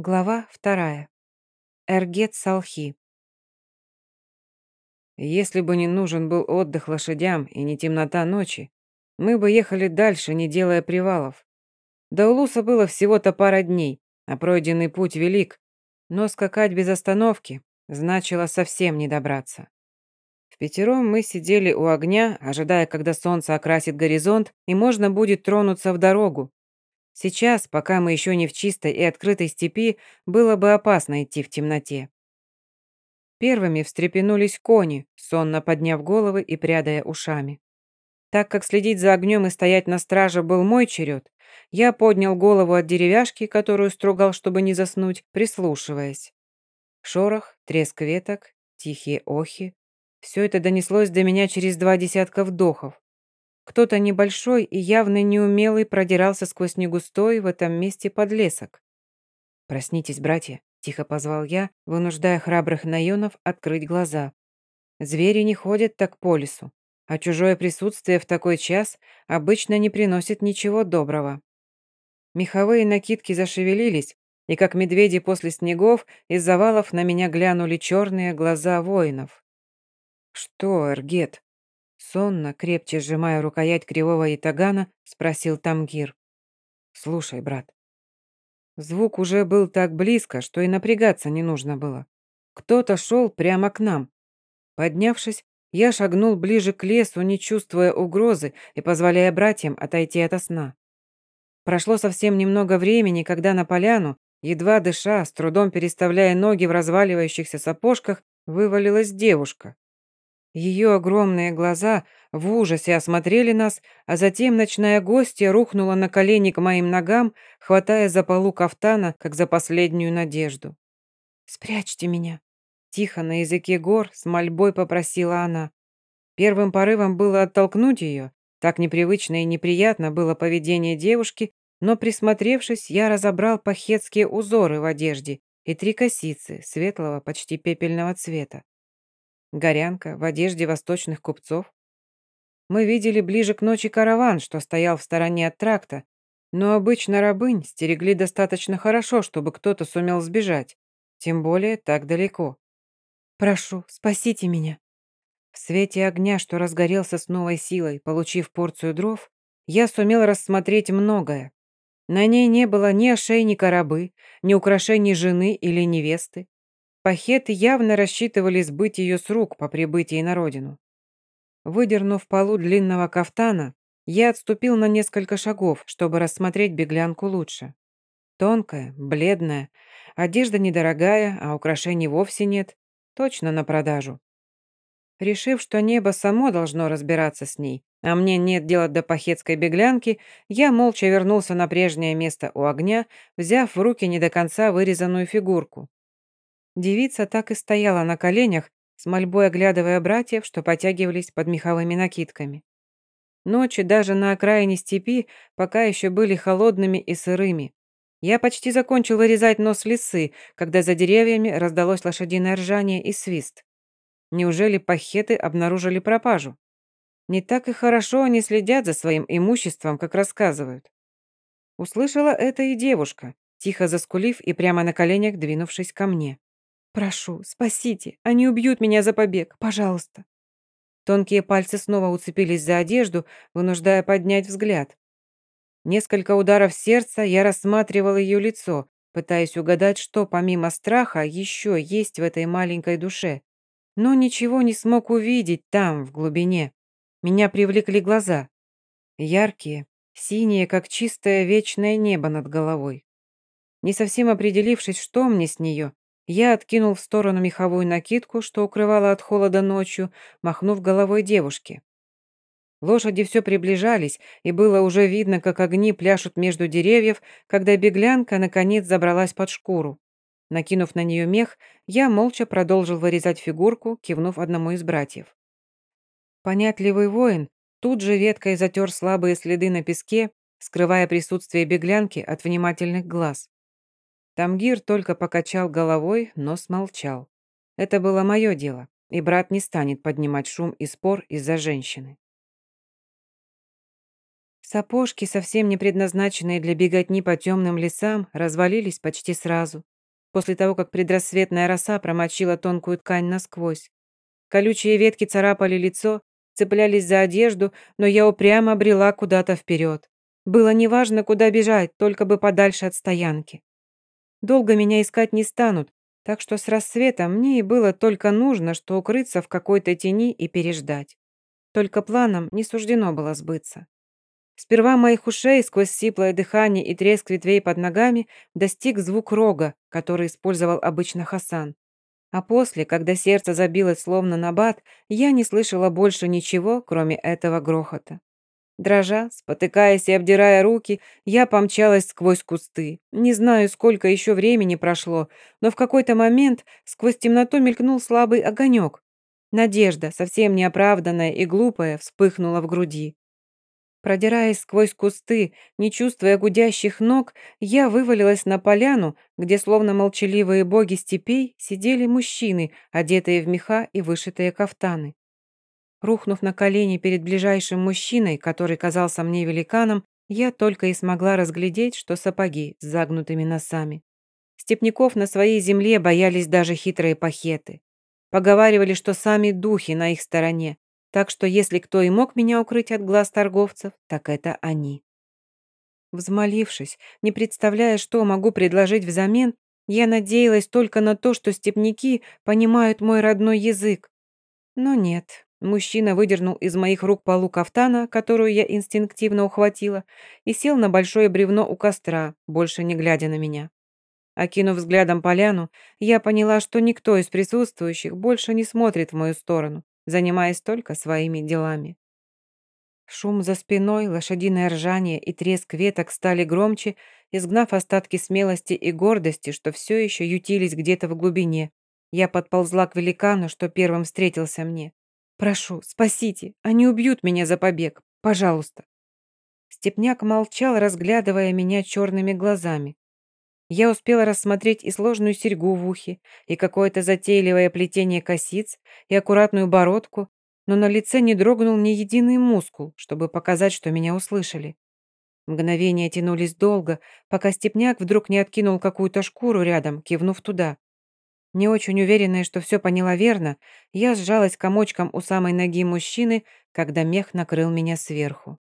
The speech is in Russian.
Глава вторая. Эргет Салхи. Если бы не нужен был отдых лошадям и не темнота ночи, мы бы ехали дальше, не делая привалов. До Улуса было всего-то пара дней, а пройденный путь велик, но скакать без остановки значило совсем не добраться. В пятером мы сидели у огня, ожидая, когда солнце окрасит горизонт, и можно будет тронуться в дорогу, Сейчас, пока мы еще не в чистой и открытой степи, было бы опасно идти в темноте. Первыми встрепенулись кони, сонно подняв головы и прядая ушами. Так как следить за огнем и стоять на страже был мой черед, я поднял голову от деревяшки, которую стругал, чтобы не заснуть, прислушиваясь. Шорох, треск веток, тихие охи. Все это донеслось до меня через два десятка вдохов. Кто-то небольшой и явно неумелый продирался сквозь негустой в этом месте подлесок. «Проснитесь, братья», — тихо позвал я, вынуждая храбрых наёнов открыть глаза. «Звери не ходят так по лесу, а чужое присутствие в такой час обычно не приносит ничего доброго». Меховые накидки зашевелились, и как медведи после снегов из завалов на меня глянули черные глаза воинов. «Что, Эргет?» Сонно, крепче сжимая рукоять кривого итагана, спросил Тамгир. «Слушай, брат». Звук уже был так близко, что и напрягаться не нужно было. Кто-то шел прямо к нам. Поднявшись, я шагнул ближе к лесу, не чувствуя угрозы и позволяя братьям отойти ото сна. Прошло совсем немного времени, когда на поляну, едва дыша, с трудом переставляя ноги в разваливающихся сапожках, вывалилась девушка. Ее огромные глаза в ужасе осмотрели нас, а затем ночная гостья рухнула на колени к моим ногам, хватая за полу кафтана, как за последнюю надежду. «Спрячьте меня!» Тихо на языке гор с мольбой попросила она. Первым порывом было оттолкнуть ее. Так непривычно и неприятно было поведение девушки, но, присмотревшись, я разобрал пахетские узоры в одежде и три косицы светлого, почти пепельного цвета. Горянка в одежде восточных купцов. Мы видели ближе к ночи караван, что стоял в стороне от тракта, но обычно рабынь стерегли достаточно хорошо, чтобы кто-то сумел сбежать, тем более так далеко. «Прошу, спасите меня». В свете огня, что разгорелся с новой силой, получив порцию дров, я сумел рассмотреть многое. На ней не было ни ошейника рабы, ни украшений жены или невесты. Пахеты явно рассчитывали сбыть ее с рук по прибытии на родину. Выдернув полу длинного кафтана, я отступил на несколько шагов, чтобы рассмотреть беглянку лучше. Тонкая, бледная, одежда недорогая, а украшений вовсе нет, точно на продажу. Решив, что небо само должно разбираться с ней, а мне нет дела до пахетской беглянки, я молча вернулся на прежнее место у огня, взяв в руки не до конца вырезанную фигурку. Девица так и стояла на коленях, с мольбой оглядывая братьев, что потягивались под меховыми накидками. Ночи даже на окраине степи пока еще были холодными и сырыми. Я почти закончил вырезать нос лисы, когда за деревьями раздалось лошадиное ржание и свист. Неужели пахеты обнаружили пропажу? Не так и хорошо они следят за своим имуществом, как рассказывают. Услышала это и девушка, тихо заскулив и прямо на коленях двинувшись ко мне. Прошу, спасите. Они убьют меня за побег. Пожалуйста. Тонкие пальцы снова уцепились за одежду, вынуждая поднять взгляд. Несколько ударов сердца я рассматривал ее лицо, пытаясь угадать, что помимо страха еще есть в этой маленькой душе. Но ничего не смог увидеть там, в глубине. Меня привлекли глаза. Яркие, синие, как чистое вечное небо над головой. Не совсем определившись, что мне с нее, я откинул в сторону меховую накидку, что укрывала от холода ночью, махнув головой девушке. Лошади все приближались, и было уже видно, как огни пляшут между деревьев, когда беглянка, наконец, забралась под шкуру. Накинув на нее мех, я молча продолжил вырезать фигурку, кивнув одному из братьев. Понятливый воин тут же веткой затер слабые следы на песке, скрывая присутствие беглянки от внимательных глаз. Тамгир только покачал головой, но смолчал. Это было мое дело, и брат не станет поднимать шум и спор из-за женщины. Сапожки, совсем не предназначенные для беготни по темным лесам, развалились почти сразу, после того, как предрассветная роса промочила тонкую ткань насквозь. Колючие ветки царапали лицо, цеплялись за одежду, но я упрямо брела куда-то вперед. Было неважно, куда бежать, только бы подальше от стоянки. Долго меня искать не станут, так что с рассветом мне и было только нужно, что укрыться в какой-то тени и переждать. Только планам не суждено было сбыться. Сперва моих ушей сквозь сиплое дыхание и треск ветвей под ногами достиг звук рога, который использовал обычно Хасан. А после, когда сердце забилось словно на бат, я не слышала больше ничего, кроме этого грохота. Дрожа, спотыкаясь и обдирая руки, я помчалась сквозь кусты. Не знаю, сколько еще времени прошло, но в какой-то момент сквозь темноту мелькнул слабый огонек. Надежда, совсем неоправданная и глупая, вспыхнула в груди. Продираясь сквозь кусты, не чувствуя гудящих ног, я вывалилась на поляну, где, словно молчаливые боги степей, сидели мужчины, одетые в меха и вышитые кафтаны. Рухнув на колени перед ближайшим мужчиной, который казался мне великаном, я только и смогла разглядеть, что сапоги с загнутыми носами. Степняков на своей земле боялись даже хитрые пахеты. Поговаривали, что сами духи на их стороне, так что если кто и мог меня укрыть от глаз торговцев, так это они. Взмолившись, не представляя, что могу предложить взамен, я надеялась только на то, что степняки понимают мой родной язык. Но нет, мужчина выдернул из моих рук полу кафтана, которую я инстинктивно ухватила, и сел на большое бревно у костра, больше не глядя на меня. Окинув взглядом поляну, я поняла, что никто из присутствующих больше не смотрит в мою сторону, занимаясь только своими делами. Шум за спиной, лошадиное ржание и треск веток стали громче, изгнав остатки смелости и гордости, что все еще ютились где-то в глубине. Я подползла к великану, что первым встретился мне. «Прошу, спасите, они убьют меня за побег, пожалуйста». Степняк молчал, разглядывая меня черными глазами. Я успела рассмотреть и сложную серьгу в ухе, и какое-то затейливое плетение косиц, и аккуратную бородку, но на лице не дрогнул ни единый мускул, чтобы показать, что меня услышали. Мгновения тянулись долго, пока степняк вдруг не откинул какую-то шкуру рядом, кивнув туда. Не очень уверенная, что все поняла верно, я сжалась комочком у самой ноги мужчины, когда мех накрыл меня сверху.